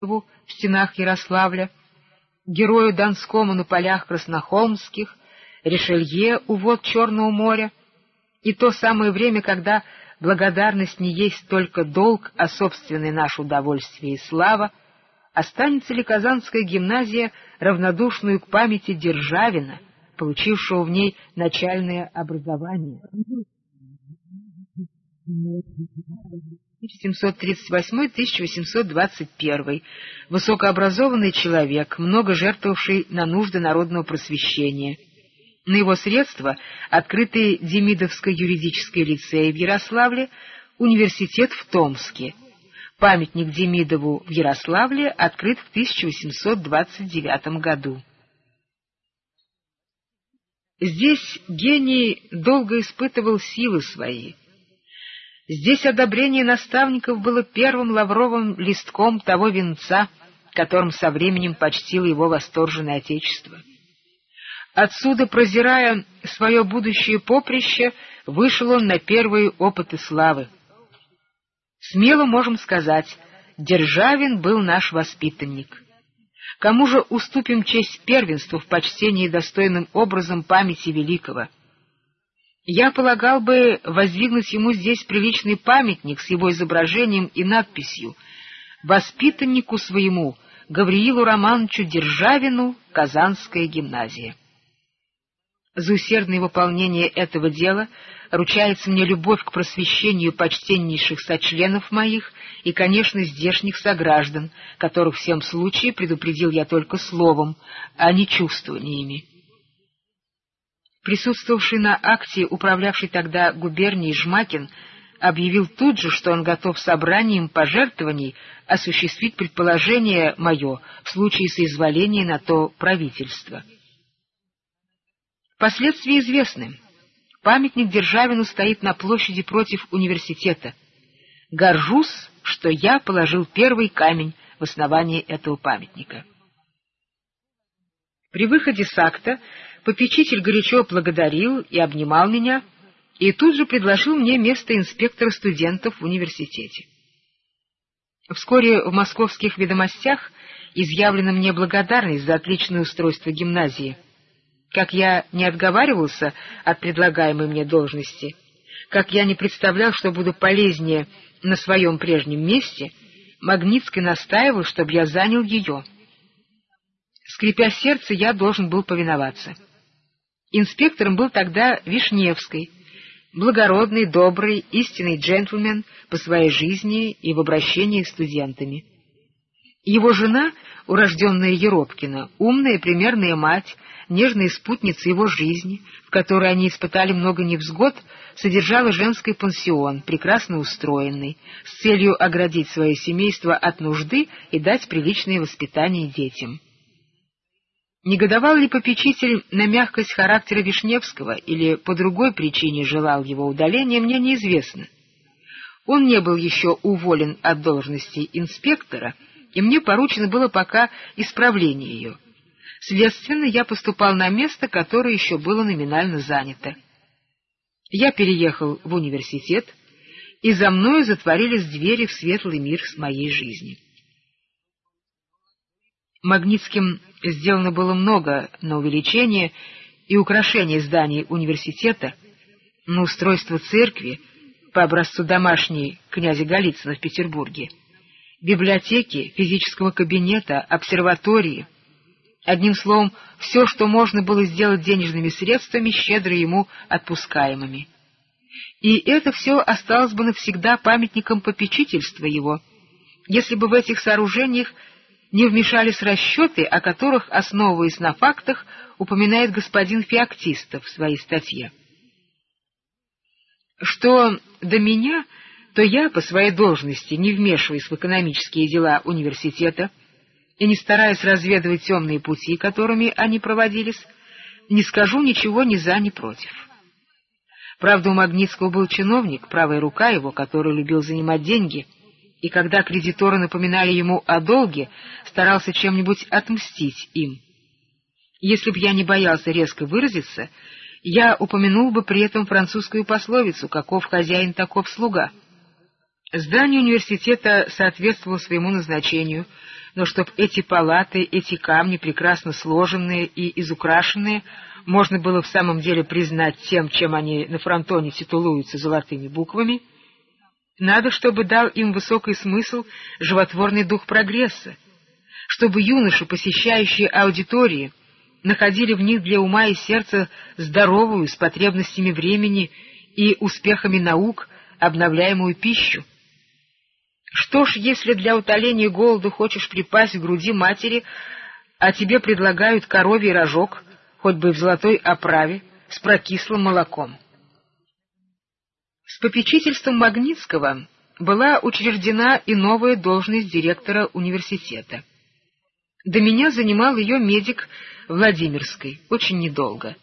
в стенах Ярославля, герою Донскому на полях Краснохолмских, Ришелье у вод Черного моря, и то самое время, когда благодарность не есть только долг, а собственное наше удовольствие и слава, останется ли Казанская гимназия равнодушную к памяти Державина, получившего в ней начальное образование? 1738-1821, высокообразованный человек, много жертвовавший на нужды народного просвещения. На его средства открытый Демидовское юридическое лицей в Ярославле, университет в Томске. Памятник Демидову в Ярославле открыт в 1829 году. Здесь гений долго испытывал силы свои — Здесь одобрение наставников было первым лавровым листком того венца, которым со временем почтило его восторженное отечество. Отсюда, прозирая свое будущее поприще, вышел он на первые опыты славы. Смело можем сказать, Державин был наш воспитанник. Кому же уступим честь первенства в почтении достойным образом памяти великого — я полагал бы воздвигнуть ему здесь приличный памятник с его изображением и надписью «Воспитаннику своему Гавриилу Романовичу Державину Казанская гимназия». За усердное выполнение этого дела ручается мне любовь к просвещению почтеннейших сочленов моих и, конечно, здешних сограждан, которых в всем случае предупредил я только словом, а не чувствованиями. Присутствовавший на акте, управлявший тогда губернией Жмакин, объявил тут же, что он готов собранием пожертвований осуществить предположение мое в случае соизволения на то правительства. Последствия известны. Памятник Державину стоит на площади против университета. Горжусь, что я положил первый камень в основании этого памятника. При выходе с акта Попечитель горячо благодарил и обнимал меня, и тут же предложил мне место инспектора студентов в университете. Вскоре в московских ведомостях изъявлена мне благодарность за отличное устройство гимназии. Как я не отговаривался от предлагаемой мне должности, как я не представлял, что буду полезнее на своем прежнем месте, Магнитский настаивал, чтобы я занял ее. Скрипя сердце, я должен был повиноваться. Инспектором был тогда Вишневский, благородный, добрый, истинный джентльмен по своей жизни и в обращении с студентами. Его жена, урожденная Еропкина, умная примерная мать, нежная спутница его жизни, в которой они испытали много невзгод, содержала женский пансион, прекрасно устроенный, с целью оградить свое семейство от нужды и дать приличное воспитание детям. Негодовал ли попечитель на мягкость характера Вишневского или по другой причине желал его удаления, мне неизвестно. Он не был еще уволен от должности инспектора, и мне поручено было пока исправление ее. Следственно, я поступал на место, которое еще было номинально занято. Я переехал в университет, и за мною затворились двери в светлый мир с моей жизни. Магнитским сделано было много на увеличение и украшение зданий университета, на устройство церкви по образцу домашней князя Голицына в Петербурге, библиотеки, физического кабинета, обсерватории. Одним словом, все, что можно было сделать денежными средствами, щедро ему отпускаемыми. И это все осталось бы навсегда памятником попечительства его, если бы в этих сооружениях не вмешались расчеты, о которых, основываясь на фактах, упоминает господин Феоктистов в своей статье. Что до меня, то я по своей должности, не вмешиваясь в экономические дела университета и не стараясь разведывать темные пути, которыми они проводились, не скажу ничего ни за, ни против. Правда, у Магнитского был чиновник, правая рука его, который любил занимать деньги — и когда кредиторы напоминали ему о долге, старался чем-нибудь отмстить им. Если б я не боялся резко выразиться, я упомянул бы при этом французскую пословицу «каков хозяин, таков слуга». Здание университета соответствовало своему назначению, но чтоб эти палаты, эти камни, прекрасно сложенные и изукрашенные, можно было в самом деле признать тем, чем они на фронтоне титулуются золотыми буквами, надо, чтобы дал им высокий смысл животворный дух прогресса, чтобы юноши, посещающие аудитории, находили в них для ума и сердца здоровую, с потребностями времени и успехами наук, обновляемую пищу. Что ж, если для утоления голода хочешь припасть к груди матери, а тебе предлагают коровий рожок, хоть бы в золотой оправе, с прокислым молоком? С попечительством Магнитского была учреждена и новая должность директора университета. До меня занимал ее медик Владимирской, очень недолго.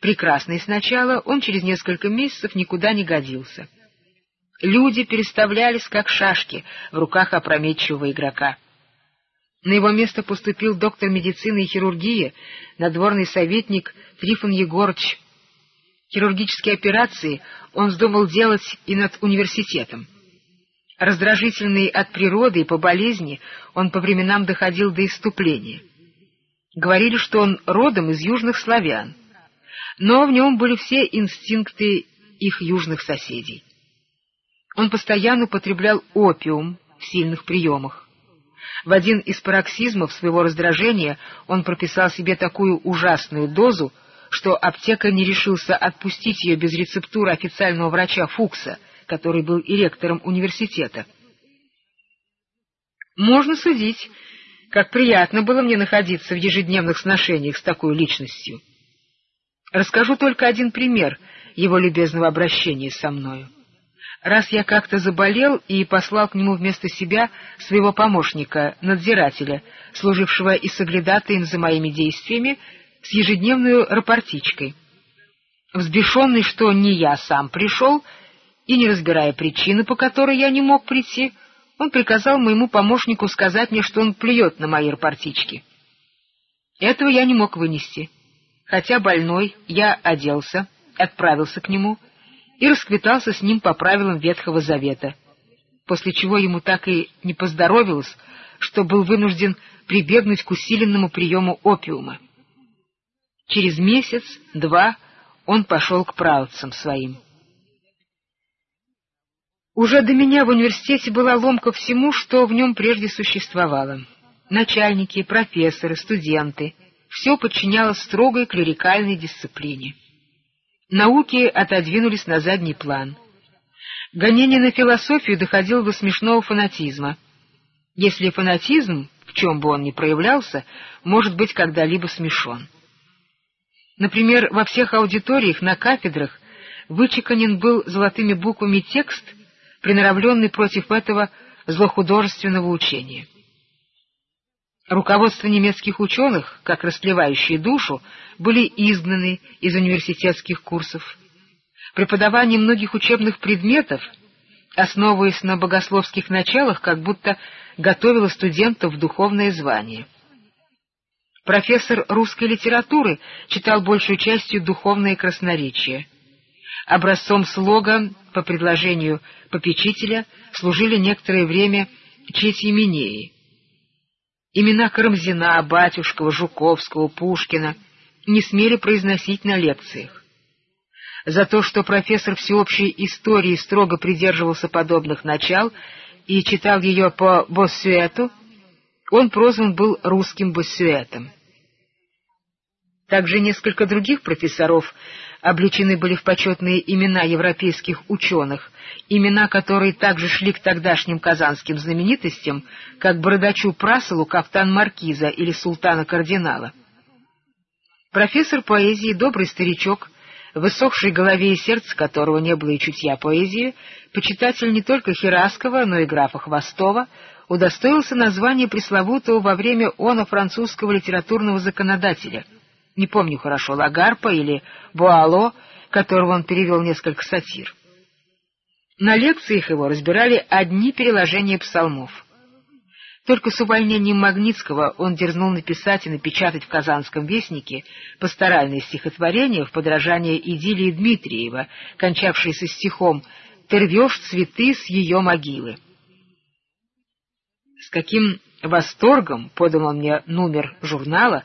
Прекрасный сначала, он через несколько месяцев никуда не годился. Люди переставлялись, как шашки, в руках опрометчивого игрока. На его место поступил доктор медицины и хирургии, надворный советник Трифон Егорыч. Хирургические операции он вздумал делать и над университетом. Раздражительный от природы и по болезни, он по временам доходил до иступления. Говорили, что он родом из южных славян, но в нем были все инстинкты их южных соседей. Он постоянно употреблял опиум в сильных приемах. В один из пароксизмов своего раздражения он прописал себе такую ужасную дозу, что аптека не решился отпустить ее без рецептуры официального врача Фукса, который был и ректором университета. Можно судить, как приятно было мне находиться в ежедневных сношениях с такой личностью. Расскажу только один пример его любезного обращения со мною. Раз я как-то заболел и послал к нему вместо себя своего помощника, надзирателя, служившего и соглядатаем за моими действиями, с ежедневной рапортичкой. Взбешенный, что не я сам пришел, и не разбирая причины, по которой я не мог прийти, он приказал моему помощнику сказать мне, что он плюет на мои рапортички. Этого я не мог вынести. Хотя больной, я оделся, отправился к нему и расквитался с ним по правилам Ветхого Завета, после чего ему так и не поздоровилось, что был вынужден прибегнуть к усиленному приему опиума. Через месяц-два он пошел к правцам своим. Уже до меня в университете была ломка всему, что в нем прежде существовало. Начальники, профессоры, студенты — все подчинялось строгой клерикальной дисциплине. Науки отодвинулись на задний план. Гонение на философию доходило до смешного фанатизма. Если фанатизм, в чем бы он ни проявлялся, может быть когда-либо смешон. Например, во всех аудиториях на кафедрах вычеканен был золотыми буквами текст, приноровленный против этого злохудожественного учения. Руководство немецких ученых, как расплевающие душу, были изгнаны из университетских курсов. Преподавание многих учебных предметов, основываясь на богословских началах, как будто готовило студентов в духовное звание — Профессор русской литературы читал большую частью духовное красноречие. Образцом слога, по предложению попечителя, служили некоторое время четьеменеи. Имена Карамзина, Батюшкова, Жуковского, Пушкина не смели произносить на лекциях. За то, что профессор всеобщей истории строго придерживался подобных начал и читал ее по Боссюэту, он прозван был русским Боссюэтом. Также несколько других профессоров обличены были в почетные имена европейских ученых, имена которые также шли к тогдашним казанским знаменитостям, как Бородачу Прасолу, Кафтан Маркиза или Султана Кардинала. Профессор поэзии, добрый старичок, высохший голове и сердце которого не было и чутья поэзии, почитатель не только Хераскова, но и графа Хвостова, удостоился названия пресловутого во время она французского литературного законодателя — не помню хорошо, Лагарпа или Буало, которого он перевел несколько сатир. На лекциях его разбирали одни переложения псалмов. Только с увольнением Магнитского он дерзнул написать и напечатать в Казанском вестнике пасторальные стихотворения в подражание идиллии Дмитриева, кончавшейся стихом «Ты рвешь цветы с ее могилы». С каким восторгом подал он мне номер журнала,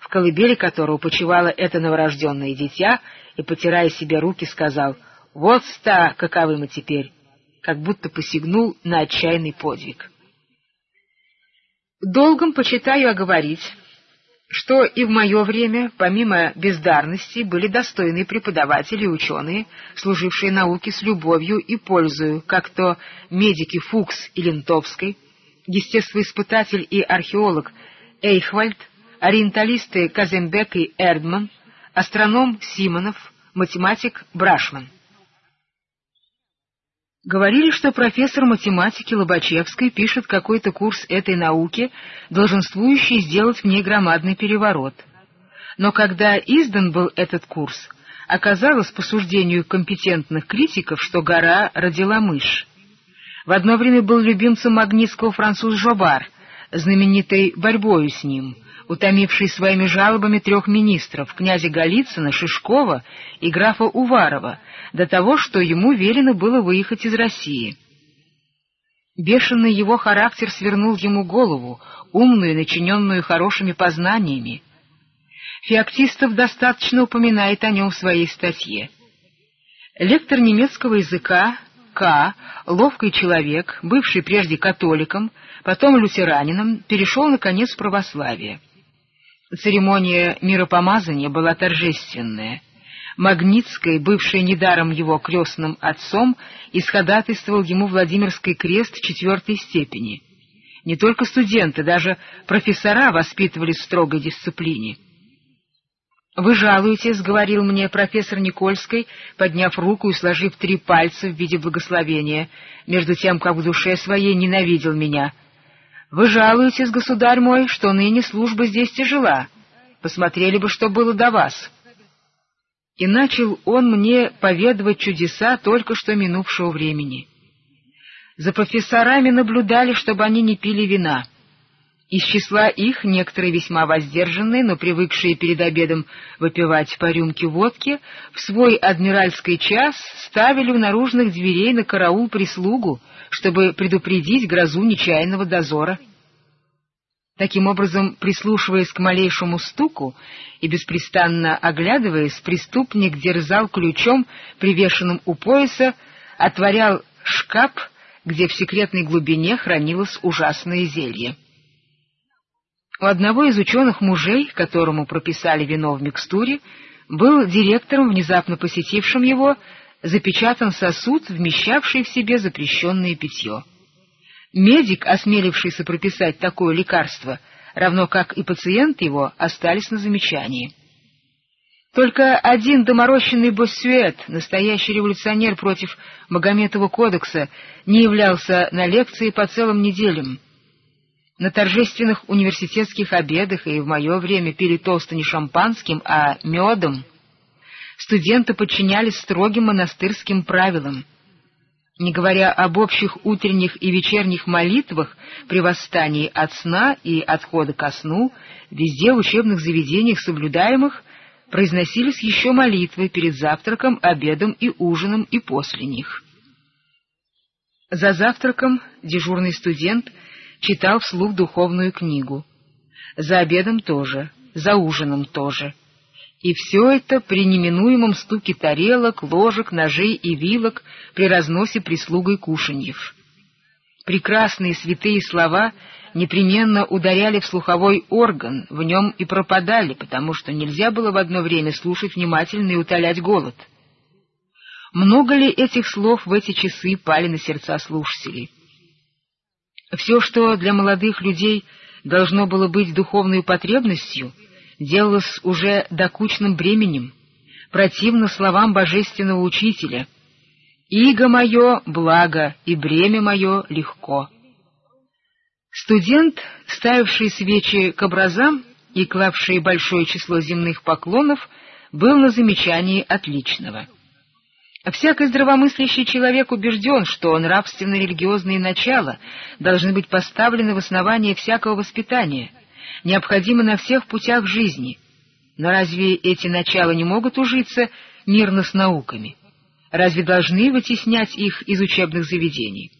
в колыбели которого почивало это новорожденное дитя, и, потирая себе руки, сказал «Вот ста, каковы мы теперь!» как будто посягнул на отчаянный подвиг. Долгом почитаю оговорить, что и в мое время, помимо бездарности, были достойные преподаватели и ученые, служившие науке с любовью и пользою, как то медики Фукс и Лентовской, естествоиспытатель и археолог Эйхвальд, ориенталисты Казембек и Эрдман, астроном Симонов, математик Брашман. Говорили, что профессор математики Лобачевской пишет какой-то курс этой науки, долженствующий сделать в ней громадный переворот. Но когда издан был этот курс, оказалось по суждению компетентных критиков, что гора родила мышь. В одно время был любимцем Магнитского француз Жобар, знаменитый борьбою с ним, утомивший своими жалобами трех министров, князя Голицына, Шишкова и графа Уварова, до того, что ему велено было выехать из России. Бешеный его характер свернул ему голову, умную, начиненную хорошими познаниями. Феоктистов достаточно упоминает о нем в своей статье. Лектор немецкого языка К., ловкий человек, бывший прежде католиком, потом лютеранином, перешел, наконец, в православие. Церемония миропомазания была торжественная. Магнитской, бывший недаром его крестным отцом, исходатайствовал ему Владимирский крест четвертой степени. Не только студенты, даже профессора воспитывались в строгой дисциплине. «Вы жалуетесь», — говорил мне профессор Никольской, подняв руку и сложив три пальца в виде благословения, между тем, как в душе своей ненавидел меня. «Вы жалуетесь, государь мой, что ныне служба здесь тяжела. Посмотрели бы, что было до вас» и начал он мне поведывать чудеса только что минувшего времени. За профессорами наблюдали, чтобы они не пили вина. Из числа их некоторые весьма воздержанные, но привыкшие перед обедом выпивать по рюмке водки, в свой адмиральский час ставили у наружных дверей на караул прислугу, чтобы предупредить грозу нечаянного дозора. Таким образом, прислушиваясь к малейшему стуку и беспрестанно оглядываясь, преступник дерзал ключом, привешенным у пояса, отворял шкаф, где в секретной глубине хранилось ужасное зелье. У одного из ученых мужей, которому прописали вино в микстуре, был директором, внезапно посетившим его, запечатан сосуд, вмещавший в себе запрещенное питье. Медик, осмелившийся прописать такое лекарство, равно как и пациент его, остались на замечании. Только один доморощенный Боссюэт, настоящий революционер против Магометова кодекса, не являлся на лекции по целым неделям. На торжественных университетских обедах и в мое время пили толсто не шампанским, а медом. Студенты подчинялись строгим монастырским правилам — не говоря об общих утренних и вечерних молитвах при восстании от сна и отхода ко сну, везде в учебных заведениях соблюдаемых произносились еще молитвы перед завтраком, обедом и ужином и после них. За завтраком дежурный студент читал вслух духовную книгу. За обедом тоже, за ужином тоже — и все это при неминуемом стуке тарелок, ложек, ножей и вилок при разносе прислугой кушаньев. Прекрасные святые слова непременно ударяли в слуховой орган, в нем и пропадали, потому что нельзя было в одно время слушать внимательно и утолять голод. Много ли этих слов в эти часы пали на сердца слушателей? Все, что для молодых людей должно было быть духовной потребностью — делалось уже докучным бременем, противно словам божественного учителя. «Иго мое — благо, и бремя мое — легко». Студент, ставивший свечи к образам и клавший большое число земных поклонов, был на замечании отличного. Всякий здравомыслящий человек убежден, что нравственно-религиозные начала должны быть поставлены в основание всякого воспитания — необходимы на всех путях жизни. Но разве эти начала не могут ужиться мирно с науками? Разве должны вытеснять их из учебных заведений?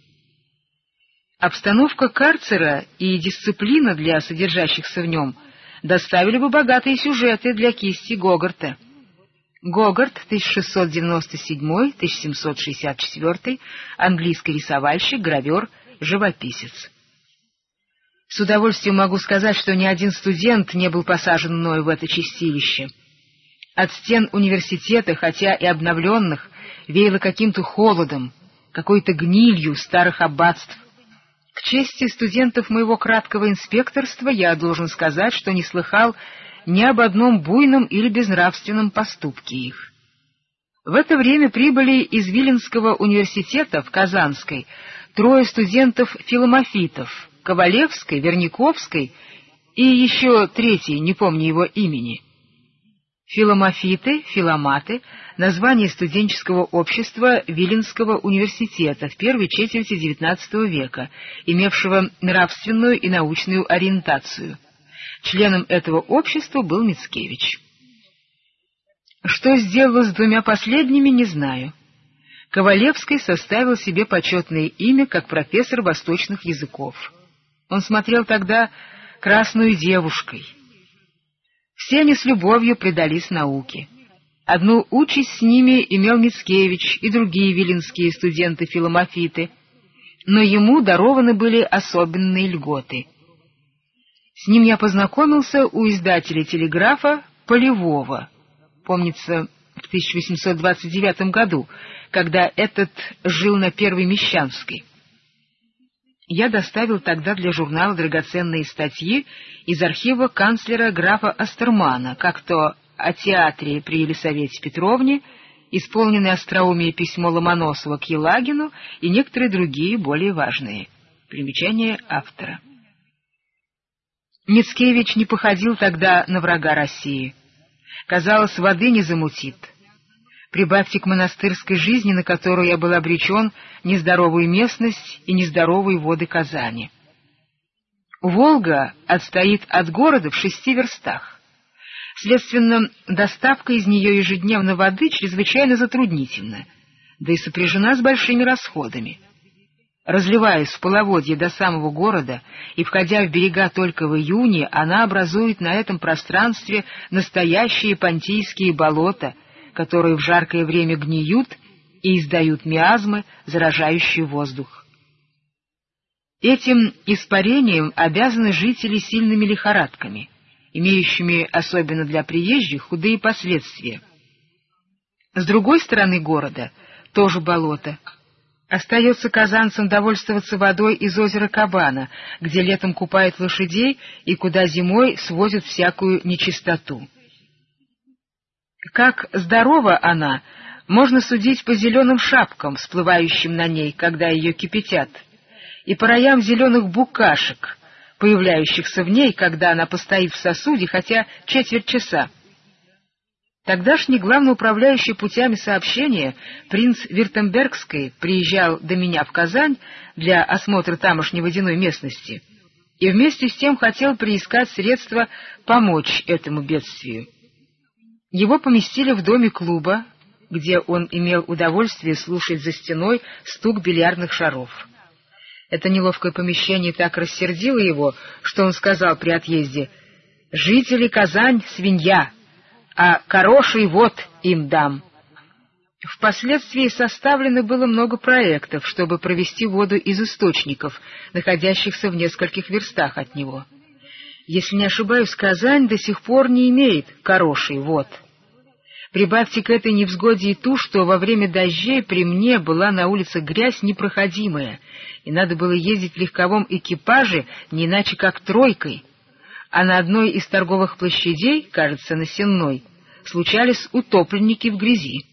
Обстановка карцера и дисциплина для содержащихся в нем доставили бы богатые сюжеты для кисти Гогарта. Гогарт, 1697-1764, английский рисовальщик, гравер, живописец. С удовольствием могу сказать, что ни один студент не был посажен мною в это чистилище. От стен университета, хотя и обновленных, веяло каким-то холодом, какой-то гнилью старых аббатств. К чести студентов моего краткого инспекторства я должен сказать, что не слыхал ни об одном буйном или безнравственном поступке их. В это время прибыли из Виленского университета в Казанской трое студентов-филомофитов — Ковалевской, Верниковской и еще третий, не помню его имени. Филомофиты, филоматы — название студенческого общества Виленского университета в первой четверти XIX века, имевшего нравственную и научную ориентацию. Членом этого общества был Мицкевич. Что сделала с двумя последними, не знаю. Ковалевский составил себе почетное имя как профессор восточных языков. Он смотрел тогда «Красную девушкой». Все они с любовью предались науке. Одну участь с ними имел Мицкевич и другие виленские студенты-филомофиты, но ему дарованы были особенные льготы. С ним я познакомился у издателя телеграфа Полевого, помнится, в 1829 году, когда этот жил на Первой Мещанской. Я доставил тогда для журнала драгоценные статьи из архива канцлера графа Астермана, как то о театре при Елисавете Петровне, исполненное остроумие письмо Ломоносова к Елагину и некоторые другие более важные. Примечание автора. Мицкевич не походил тогда на врага России. Казалось, воды не замутит. Прибавьте к монастырской жизни, на которую я был обречен, нездоровую местность и нездоровые воды Казани. Волга отстоит от города в шести верстах. Следственно, доставка из нее ежедневно воды чрезвычайно затруднительна, да и сопряжена с большими расходами. Разливаясь в половодье до самого города и входя в берега только в июне, она образует на этом пространстве настоящие понтийские болота, которые в жаркое время гниют и издают миазмы, заражающие воздух. Этим испарением обязаны жители сильными лихорадками, имеющими особенно для приезжих худые последствия. С другой стороны города тоже болото — Остается казанцам довольствоваться водой из озера Кабана, где летом купают лошадей и куда зимой свозят всякую нечистоту. Как здорова она, можно судить по зеленым шапкам, всплывающим на ней, когда ее кипятят, и по роям зеленых букашек, появляющихся в ней, когда она постоит в сосуде хотя четверть часа. Тогдашний главноуправляющий путями сообщения принц Виртембергский приезжал до меня в Казань для осмотра тамошней водяной местности и вместе с тем хотел приискать средства помочь этому бедствию. Его поместили в доме клуба, где он имел удовольствие слушать за стеной стук бильярдных шаров. Это неловкое помещение так рассердило его, что он сказал при отъезде «Жители Казань — свинья!» а хороший вот им дам. Впоследствии составлено было много проектов, чтобы провести воду из источников, находящихся в нескольких верстах от него. Если не ошибаюсь, Казань до сих пор не имеет хороший вод. Прибавьте к этой невзгоде и ту, что во время дождей при мне была на улице грязь непроходимая, и надо было ездить в легковом экипаже не иначе как тройкой — а на одной из торговых площадей, кажется, на Сенной, случались утопленники в грязи.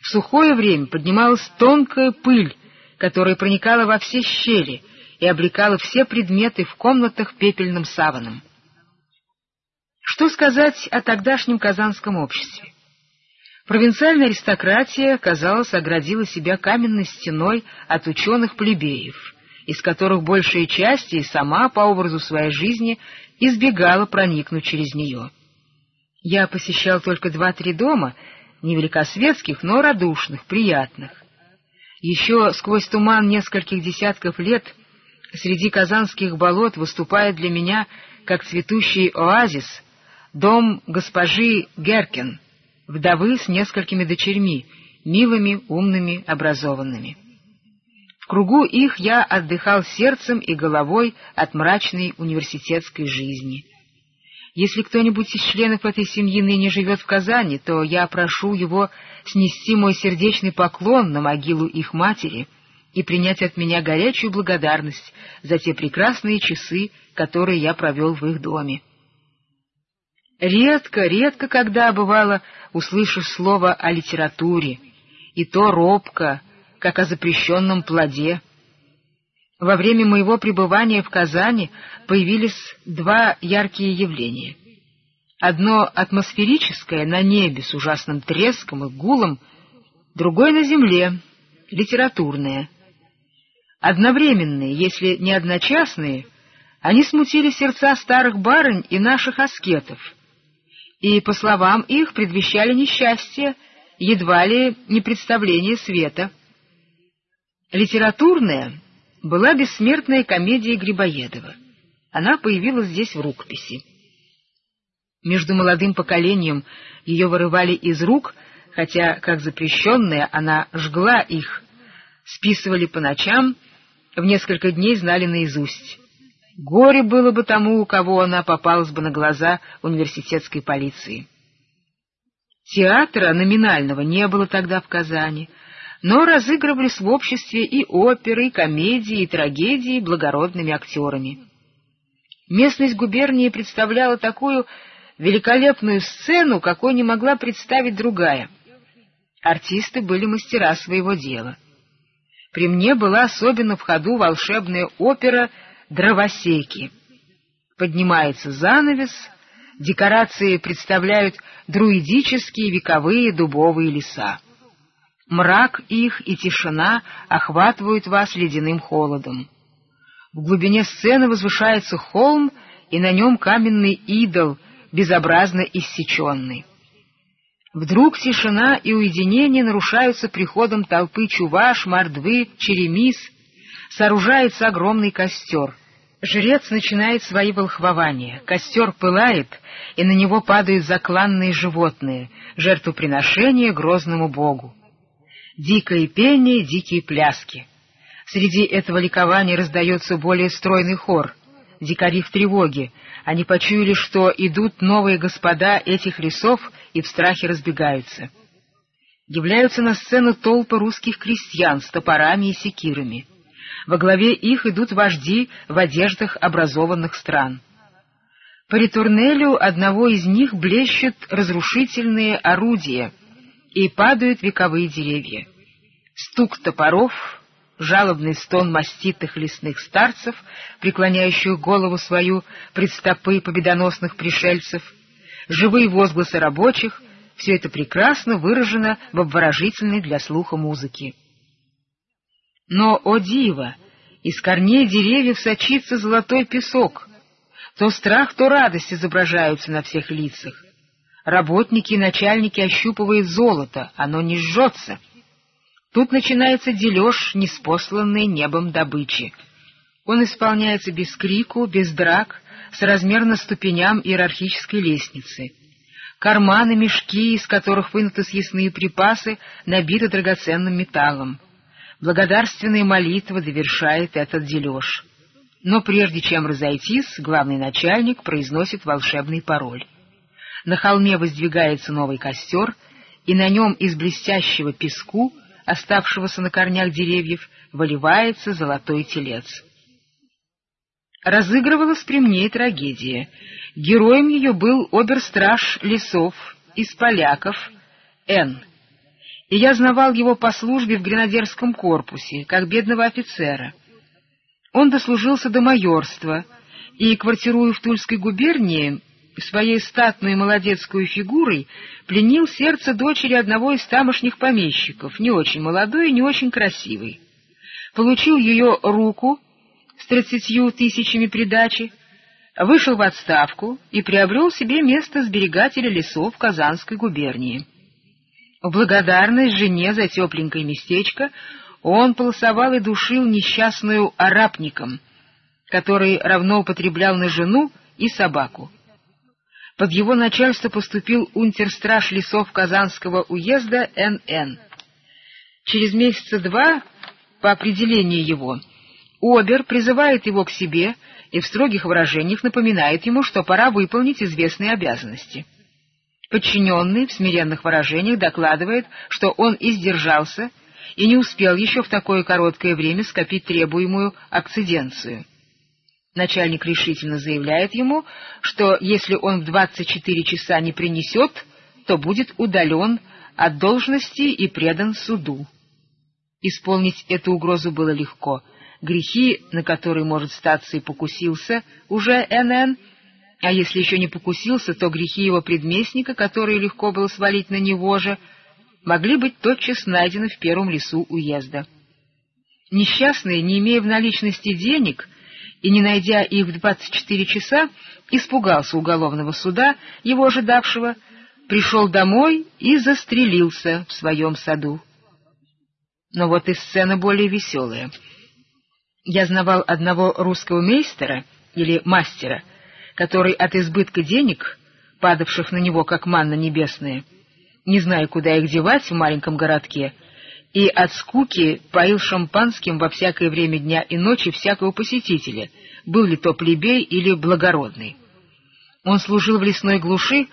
В сухое время поднималась тонкая пыль, которая проникала во все щели и облекала все предметы в комнатах пепельным саваном. Что сказать о тогдашнем казанском обществе? Провинциальная аристократия, казалось, оградила себя каменной стеной от ученых плебеев — из которых большая часть и сама по образу своей жизни избегала проникнуть через нее. Я посещал только два-три дома, не великосветских, но радушных, приятных. Еще сквозь туман нескольких десятков лет среди казанских болот выступает для меня, как цветущий оазис, дом госпожи Геркен, вдовы с несколькими дочерьми, милыми, умными, образованными. В кругу их я отдыхал сердцем и головой от мрачной университетской жизни. Если кто-нибудь из членов этой семьи ныне живет в Казани, то я прошу его снести мой сердечный поклон на могилу их матери и принять от меня горячую благодарность за те прекрасные часы, которые я провел в их доме. Редко, редко, когда бывало, услышишь слово о литературе, и то робко, как о запрещенном плоде. Во время моего пребывания в Казани появились два яркие явления. Одно атмосферическое на небе с ужасным треском и гулом, другое на земле, литературное. Одновременные, если не одночасные, они смутили сердца старых барынь и наших аскетов, и, по словам их, предвещали несчастье, едва ли не представление света. Литературная была бессмертная комедия Грибоедова. Она появилась здесь в рукописи. Между молодым поколением ее вырывали из рук, хотя, как запрещенная, она жгла их, списывали по ночам, в несколько дней знали наизусть. Горе было бы тому, у кого она попалась бы на глаза университетской полиции. Театра номинального не было тогда в Казани — но разыгрывались в обществе и оперы, и комедии, и трагедии благородными актерами. Местность губернии представляла такую великолепную сцену, какой не могла представить другая. Артисты были мастера своего дела. При мне была особенно в ходу волшебная опера «Дровосеки». Поднимается занавес, декорации представляют друидические вековые дубовые леса. Мрак их и тишина охватывают вас ледяным холодом. В глубине сцены возвышается холм, и на нем каменный идол, безобразно иссеченный. Вдруг тишина и уединение нарушаются приходом толпы чуваш, мордвы, черемис. Сооружается огромный костер. Жрец начинает свои волхвования. Костер пылает, и на него падают закланные животные, жертвоприношение грозному богу дикое пение, дикие пляски. Среди этого ликования раздается более стройный хор. Дикари в тревоге. Они почуяли, что идут новые господа этих лесов и в страхе разбегаются. Являются на сцену толпы русских крестьян с топорами и секирами. Во главе их идут вожди в одеждах образованных стран. По ритурнелю одного из них блещут разрушительные орудия — и падают вековые деревья. Стук топоров, жалобный стон маститых лесных старцев, преклоняющих голову свою пред стопы победоносных пришельцев, живые возгласы рабочих — все это прекрасно выражено в обворожительной для слуха музыке. Но, о диво, из корней деревьев сочится золотой песок, то страх, то радость изображаются на всех лицах. Работники и начальники ощупывают золото, оно не жжется. Тут начинается дележ неспосланной небом добычи. Он исполняется без крику, без драк, с размерно ступеням иерархической лестницы. Карманы, мешки, из которых вынуты съестные припасы, набиты драгоценным металлом. Благодарственная молитва довершает этот дележ. Но прежде чем разойтись, главный начальник произносит волшебный пароль. На холме воздвигается новый костер, и на нем из блестящего песку, оставшегося на корнях деревьев, выливается золотой телец. Разыгрывалась при мне трагедия. Героем ее был оберстраж лесов из поляков Н. И я знавал его по службе в гренадерском корпусе, как бедного офицера. Он дослужился до майорства, и, квартируя в Тульской губернии, своей статной молодецкой фигурой пленил сердце дочери одного из тамошних помещиков, не очень молодой и не очень красивой. Получил ее руку с тридцатью тысячами придачи, вышел в отставку и приобрел себе место сберегателя лесов Казанской губернии. В благодарность жене за тепленькое местечко Он полосовал и душил несчастную арабником, который равно употреблял на жену и собаку. Под его начальство поступил унтерстраж лесов Казанского уезда Н.Н. Через месяца два, по определению его, Обер призывает его к себе и в строгих выражениях напоминает ему, что пора выполнить известные обязанности. Подчиненный в смиренных выражениях докладывает, что он издержался и не успел еще в такое короткое время скопить требуемую акциденцию. Начальник решительно заявляет ему, что если он в 24 часа не принесет, то будет удален от должности и предан суду. Исполнить эту угрозу было легко. Грехи, на которые, может, статься и покусился уже НН, а если еще не покусился, то грехи его предместника, которые легко было свалить на него же, могли быть тотчас найдены в первом лесу уезда. Несчастный, не имея в наличности денег и не найдя их в двадцать четыре часа, испугался уголовного суда, его ожидавшего, пришел домой и застрелился в своем саду. Но вот и сцена более веселая. Я знавал одного русского мейстера или мастера, который от избытка денег, падавших на него как манна небесная, не зная, куда их девать в маленьком городке, и от скуки поил шампанским во всякое время дня и ночи всякого посетителя, был ли то плебей или благородный. Он служил в лесной глуши,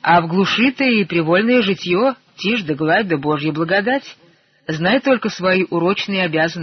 а в глуши-то и привольное житье, тишь да гладь да божья благодать. Знай только свои урочные обязанности.